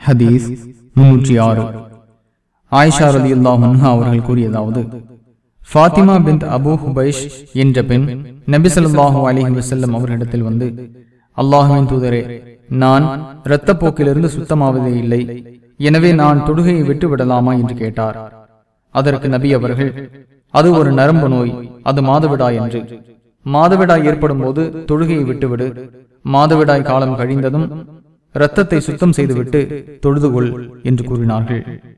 ஹதீஸ் முன்னூற்றி ஆறு ஆயிஷா ரதி அல்லாஹா அவர்கள் கூறியதாவது ஃபாத்திமா பின் அபு ஹுபைஷ் என்ற பெண் நபிசல்லாஹூ அலிஹி வசல்லம் அவர்களிடத்தில் வந்து அல்லாஹுவின் தூதரே நான் இரத்தப்போக்கிலிருந்து சுத்தமாவதே இல்லை. எனவே நான் தொடுகையை விட்டு விடலாமா? என்று கேட்டார். அதற்கு நபி அவர்கள் அது ஒரு நரம்பு நோய் அது மாதவிடா என்று. மாதவிடாய் ஏற்படும் போது தொழுகையை விட்டுவிடு. மாதவிடாய் காலம் கழிந்ததும் இரத்தத்தை சுத்தம் செய்துவிட்டு தொழுதுகொள் என்று கூறினார்கள்.